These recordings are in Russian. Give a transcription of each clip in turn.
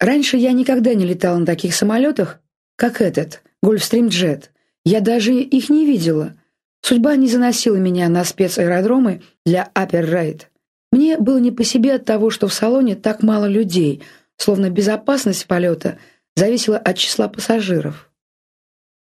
Раньше я никогда не летала на таких самолетах, как этот, Гольфстрим Джет. Я даже их не видела. Судьба не заносила меня на спецаэродромы для Ride. Мне было не по себе от того, что в салоне так мало людей, словно безопасность полета зависела от числа пассажиров.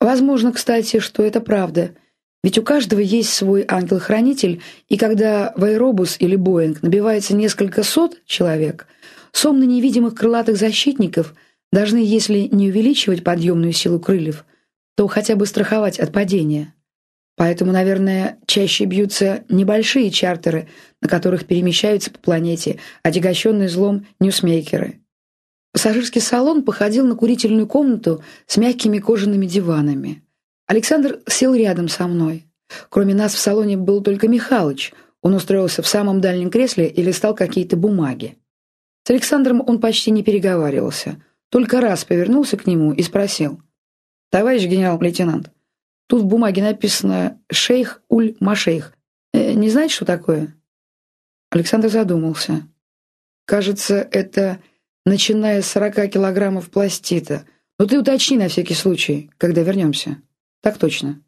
Возможно, кстати, что это правда, ведь у каждого есть свой ангел-хранитель, и когда в аэробус или Боинг набивается несколько сот человек, сомны невидимых крылатых защитников должны, если не увеличивать подъемную силу крыльев, то хотя бы страховать от падения. Поэтому, наверное, чаще бьются небольшие чартеры, на которых перемещаются по планете отягощенные злом ньюсмейкеры. Пассажирский салон походил на курительную комнату с мягкими кожаными диванами. Александр сел рядом со мной. Кроме нас в салоне был только Михалыч. Он устроился в самом дальнем кресле и листал какие-то бумаги. С Александром он почти не переговаривался. Только раз повернулся к нему и спросил. «Товарищ генерал-лейтенант, тут в бумаге написано «Шейх Уль-Машейх». Э, не знаете, что такое?» Александр задумался. «Кажется, это начиная с 40 килограммов пластита. Но ты уточни на всякий случай, когда вернемся». «Так точно».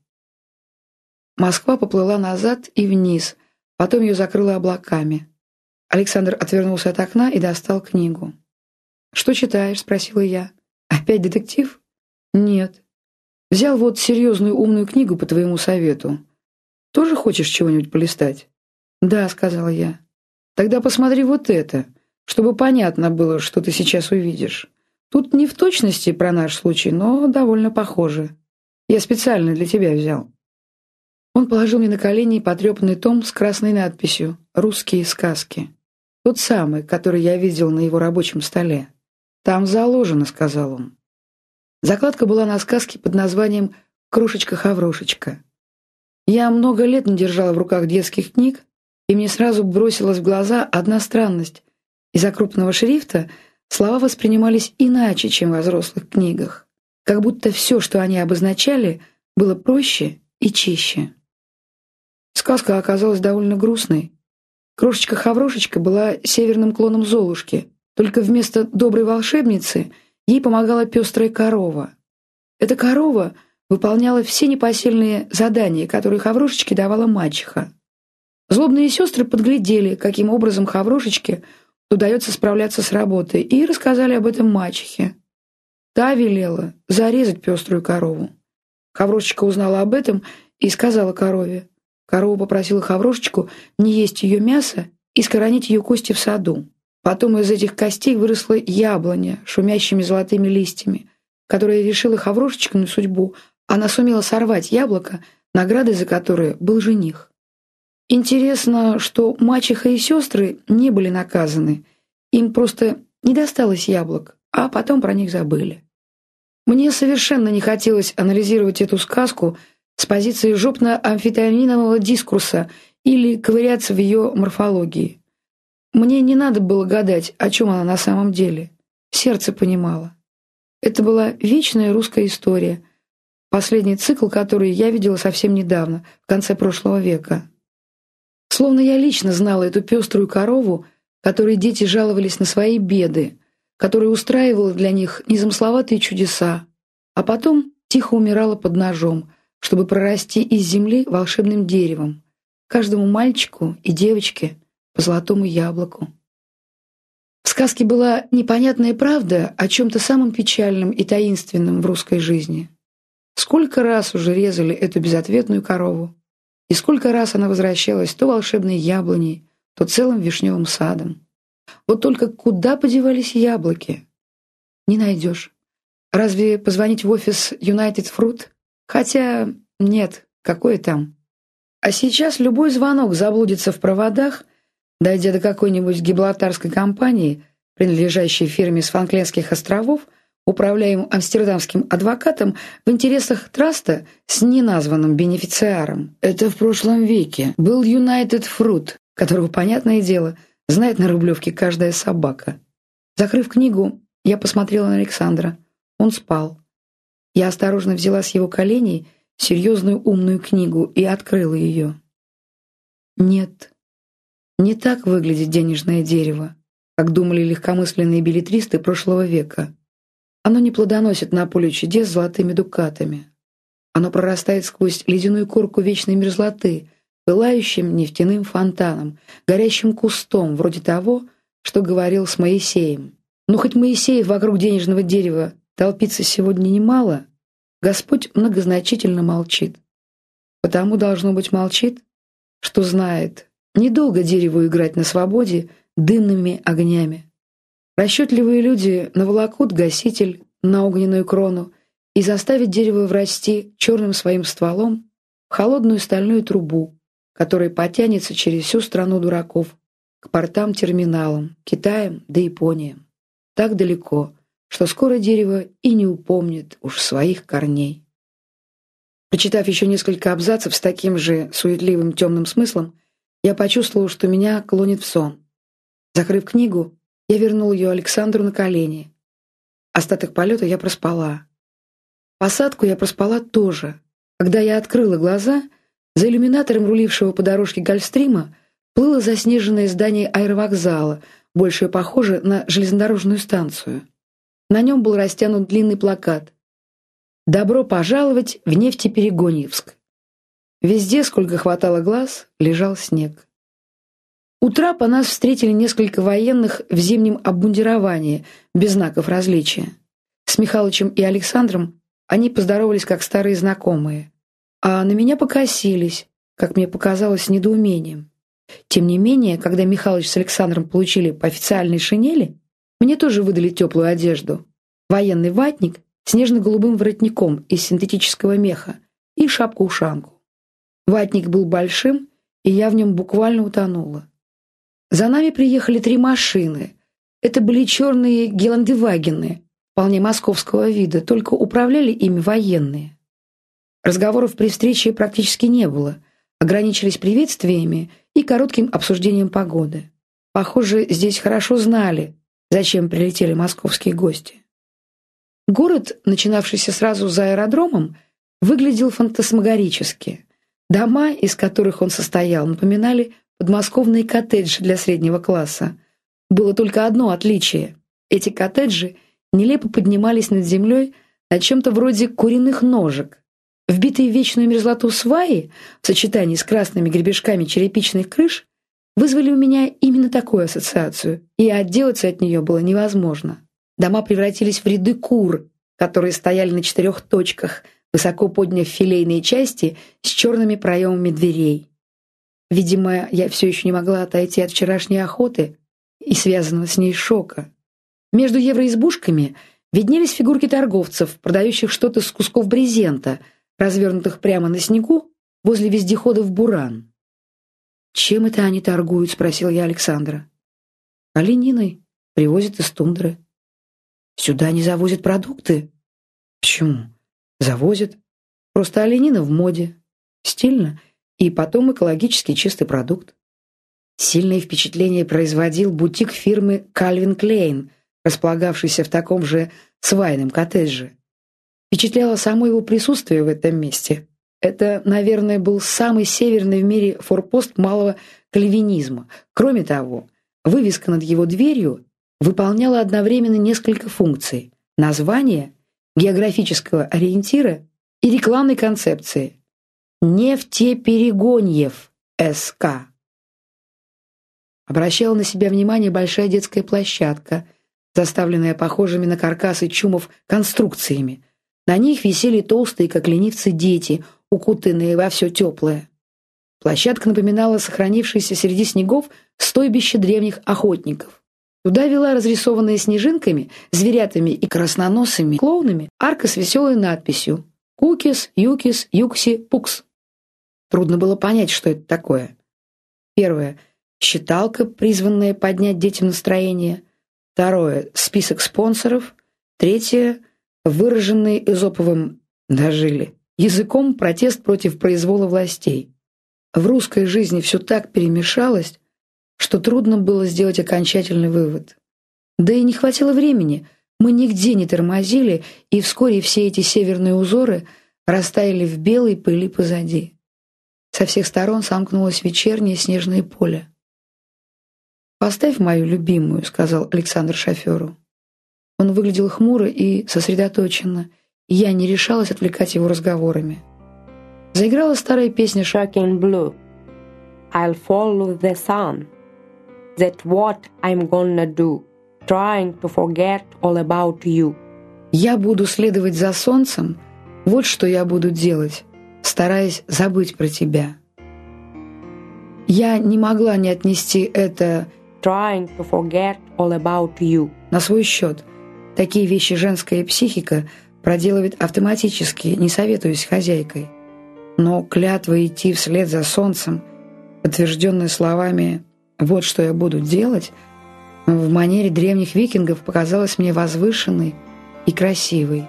Москва поплыла назад и вниз, потом ее закрыло облаками. Александр отвернулся от окна и достал книгу. «Что читаешь?» — спросила я. «Опять детектив?» «Нет. Взял вот серьезную умную книгу по твоему совету. Тоже хочешь чего-нибудь полистать?» «Да», — сказала я. «Тогда посмотри вот это, чтобы понятно было, что ты сейчас увидишь. Тут не в точности про наш случай, но довольно похоже. Я специально для тебя взял». Он положил мне на колени потрепанный том с красной надписью «Русские сказки». Тот самый, который я видел на его рабочем столе. «Там заложено», — сказал он. Закладка была на сказке под названием «Крошечка-хаврошечка». Я много лет не держала в руках детских книг, и мне сразу бросилась в глаза одна странность. Из-за крупного шрифта слова воспринимались иначе, чем во взрослых книгах. Как будто все, что они обозначали, было проще и чище. Сказка оказалась довольно грустной. Крошечка-хаврошечка была северным клоном Золушки, только вместо доброй волшебницы ей помогала пестрая корова. Эта корова выполняла все непосильные задания, которые Хаврошечке давала мачеха. Злобные сестры подглядели, каким образом Хаврошечке удается справляться с работой, и рассказали об этом мачехе. Та велела зарезать пеструю корову. Хаврошечка узнала об этом и сказала корове. Корова попросила Хаврошечку не есть ее мясо и скоронить ее кости в саду. Потом из этих костей выросла яблоня шумящими золотыми листьями, которая решила Хаврошечкину судьбу. Она сумела сорвать яблоко, наградой за которое был жених. Интересно, что мачеха и сестры не были наказаны. Им просто не досталось яблок, а потом про них забыли. Мне совершенно не хотелось анализировать эту сказку с позиции жопно-амфетаминового дискурса или ковыряться в ее морфологии. Мне не надо было гадать, о чем она на самом деле. Сердце понимало. Это была вечная русская история, последний цикл, который я видела совсем недавно, в конце прошлого века. Словно я лично знала эту пеструю корову, которой дети жаловались на свои беды, которая устраивала для них незамысловатые чудеса, а потом тихо умирала под ножом, чтобы прорасти из земли волшебным деревом, каждому мальчику и девочке по золотому яблоку. В сказке была непонятная правда о чем-то самом печальном и таинственном в русской жизни. Сколько раз уже резали эту безответную корову, и сколько раз она возвращалась то волшебной яблоней, то целым вишневым садом. Вот только куда подевались яблоки? Не найдешь. Разве позвонить в офис United Fruit? Хотя нет, какое там. А сейчас любой звонок заблудится в проводах Дойдя до какой-нибудь гиблотарской компании, принадлежащей фирме с Фанклендских островов, управляемым амстердамским адвокатом в интересах траста с неназванным бенефициаром. Это в прошлом веке был United Fruit, которого, понятное дело, знает на Рублевке каждая собака. Закрыв книгу, я посмотрела на Александра. Он спал. Я осторожно взяла с его коленей серьезную умную книгу и открыла ее. Нет, не так выглядит денежное дерево, как думали легкомысленные билетристы прошлого века. Оно не плодоносит на поле чудес золотыми дукатами. Оно прорастает сквозь ледяную корку вечной мерзлоты, пылающим нефтяным фонтаном, горящим кустом, вроде того, что говорил с Моисеем. Но хоть Моисеев вокруг денежного дерева толпится сегодня немало, Господь многозначительно молчит. Потому, должно быть, молчит, что знает, недолго дереву играть на свободе дымными огнями. Расчетливые люди наволокут гаситель на огненную крону и заставят дерево врасти черным своим стволом в холодную стальную трубу, которая потянется через всю страну дураков к портам-терминалам, Китаем да Япониям. Так далеко, что скоро дерево и не упомнит уж своих корней. Прочитав еще несколько абзацев с таким же суетливым темным смыслом, я почувствовал, что меня клонит в сон. Закрыв книгу, я вернул ее Александру на колени. Остаток полета я проспала. Посадку я проспала тоже. Когда я открыла глаза, за иллюминатором рулившего по дорожке Гольфстрима плыло заснеженное здание аэровокзала, больше похоже на железнодорожную станцию. На нем был растянут длинный плакат «Добро пожаловать в Нефтеперегоньевск». Везде, сколько хватало глаз, лежал снег. У трапа нас встретили несколько военных в зимнем обмундировании, без знаков различия. С Михалычем и Александром они поздоровались как старые знакомые, а на меня покосились, как мне показалось, с недоумением. Тем не менее, когда Михалыч с Александром получили по официальной шинели, мне тоже выдали теплую одежду. Военный ватник с нежно-голубым воротником из синтетического меха и шапку-ушанку. Ватник был большим, и я в нем буквально утонула. За нами приехали три машины. Это были черные геландевагены, вполне московского вида, только управляли ими военные. Разговоров при встрече практически не было, ограничились приветствиями и коротким обсуждением погоды. Похоже, здесь хорошо знали, зачем прилетели московские гости. Город, начинавшийся сразу за аэродромом, выглядел фантасмагорически. Дома, из которых он состоял, напоминали подмосковные коттеджи для среднего класса. Было только одно отличие. Эти коттеджи нелепо поднимались над землей на чем-то вроде куриных ножек. Вбитые в вечную мерзлоту сваи в сочетании с красными гребешками черепичных крыш вызвали у меня именно такую ассоциацию, и отделаться от нее было невозможно. Дома превратились в ряды кур, которые стояли на четырех точках, высоко подняв филейные части с черными проемами дверей. Видимо, я все еще не могла отойти от вчерашней охоты и связанного с ней шока. Между евроизбушками виднелись фигурки торговцев, продающих что-то с кусков брезента, развернутых прямо на снегу возле вездехода в Буран. «Чем это они торгуют?» — спросил я Александра. «Олениной. Привозят из тундры». «Сюда не завозят продукты?» «Почему?» «Завозят. Просто оленина в моде. Стильно и потом экологически чистый продукт. Сильное впечатление производил бутик фирмы Calvin Klein, располагавшийся в таком же свайном коттедже. Впечатляло само его присутствие в этом месте. Это, наверное, был самый северный в мире форпост малого кальвинизма. Кроме того, вывеска над его дверью выполняла одновременно несколько функций – название, географического ориентира и рекламной концепции – Нефтеперегоньев СК. Обращала на себя внимание большая детская площадка, заставленная похожими на каркасы чумов конструкциями. На них висели толстые, как ленивцы, дети, укутанные во все теплое. Площадка напоминала сохранившееся среди снегов стойбище древних охотников. Туда вела разрисованная снежинками, зверятами и красноносыми клоунами арка с веселой надписью «Кукис, Юкис, Юкси, Пукс». Трудно было понять, что это такое. Первое — считалка, призванная поднять детям настроение. Второе — список спонсоров. Третье — выраженный Эзоповым «дожили» языком протест против произвола властей. В русской жизни все так перемешалось, что трудно было сделать окончательный вывод. Да и не хватило времени, мы нигде не тормозили, и вскоре все эти северные узоры растаяли в белой пыли позади. Со всех сторон сомкнулось вечернее снежное поле. «Поставь мою любимую», — сказал Александр шоферу. Он выглядел хмуро и сосредоточенно, я не решалась отвлекать его разговорами. Заиграла старая песня «Shocking Blue». «I'll follow the sun. That's what I'm gonna do. Trying to forget all about you». «Я буду следовать за солнцем. Вот что я буду делать, стараясь забыть про тебя». Я не могла не отнести это «trying to forget all about you» на свой счет. Такие вещи женская психика проделывает автоматически, не советуясь хозяйкой. Но клятва идти вслед за солнцем, подтвержденная словами «вот что я буду делать», в манере древних викингов показалась мне возвышенной и красивой.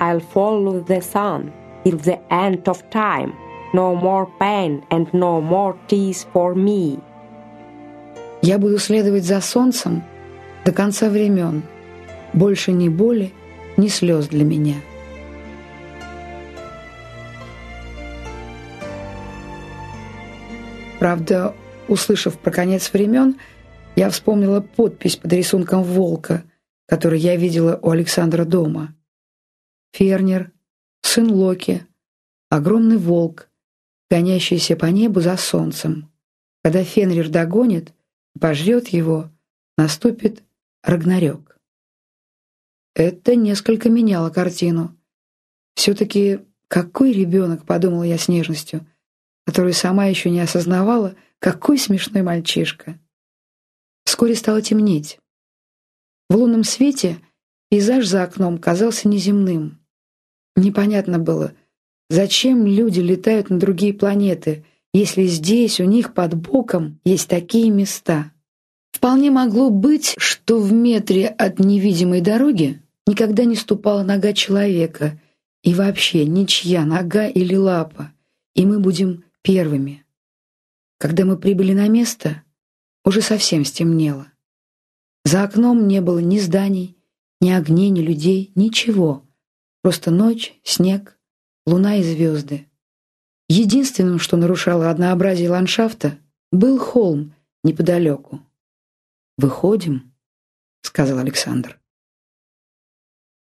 «I'll follow the sun till the end of time», No more pain and no more tears for me. Я буду следовать за солнцем до конца времен. Больше ни боли, ни слез для меня. Правда, услышав про конец времен, я вспомнила подпись под рисунком волка, который я видела у Александра дома. Фернер, сын Локи, огромный волк, гонящийся по небу за солнцем. Когда Фенрир догонит пожрет его, наступит Рагнарёк. Это несколько меняло картину. Все-таки какой ребенок, подумала я с нежностью, который сама еще не осознавала, какой смешной мальчишка. Вскоре стало темнеть. В лунном свете пейзаж за окном казался неземным. Непонятно было, Зачем люди летают на другие планеты, если здесь у них под боком есть такие места? Вполне могло быть, что в метре от невидимой дороги никогда не ступала нога человека, и вообще ничья нога или лапа, и мы будем первыми. Когда мы прибыли на место, уже совсем стемнело. За окном не было ни зданий, ни огней, ни людей, ничего. Просто ночь, снег, луна и звезды. Единственным, что нарушало однообразие ландшафта, был холм неподалеку. «Выходим», — сказал Александр.